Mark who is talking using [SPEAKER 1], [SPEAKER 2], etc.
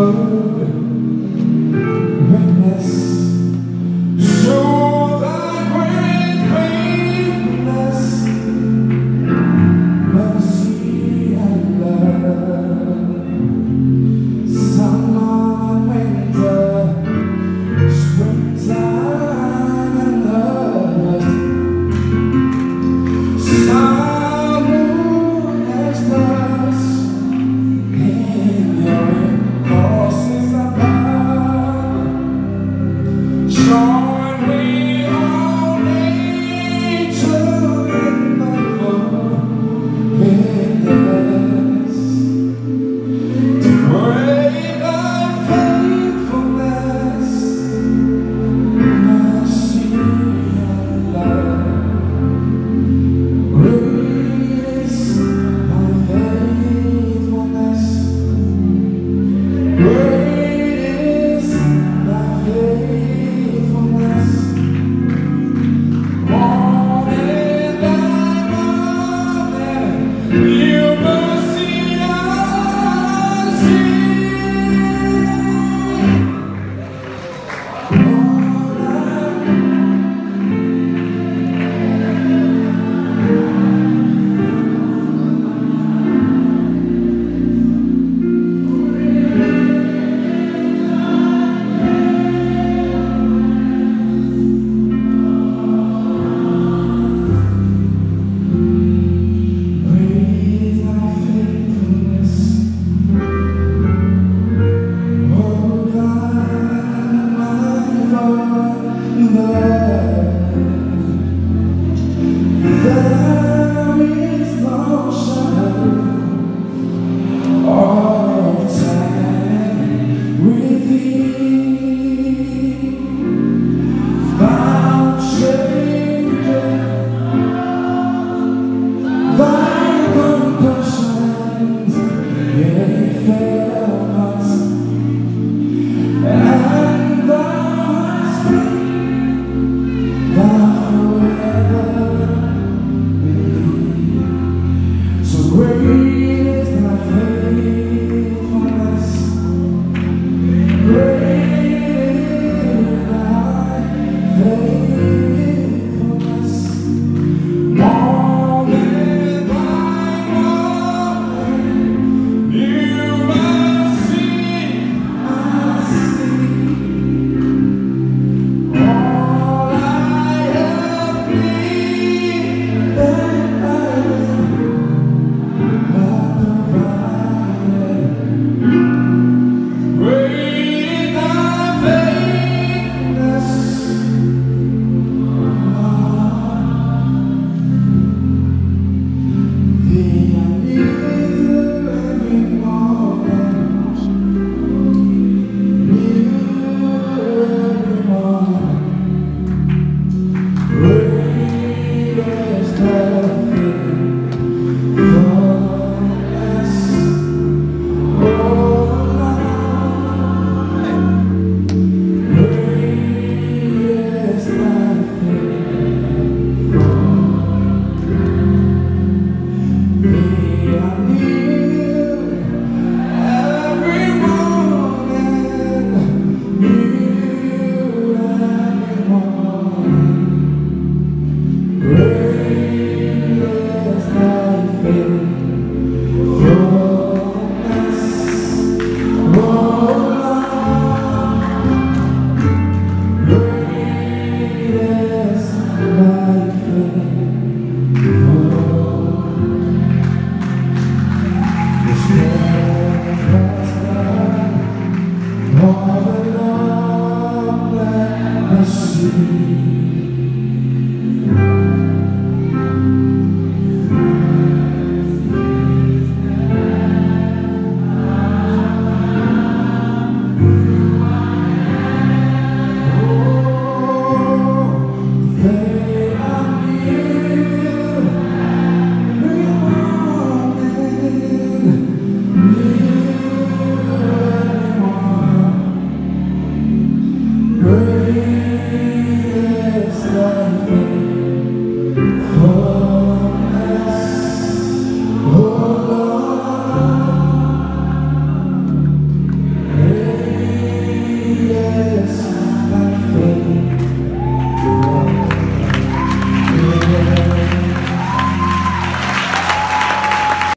[SPEAKER 1] love.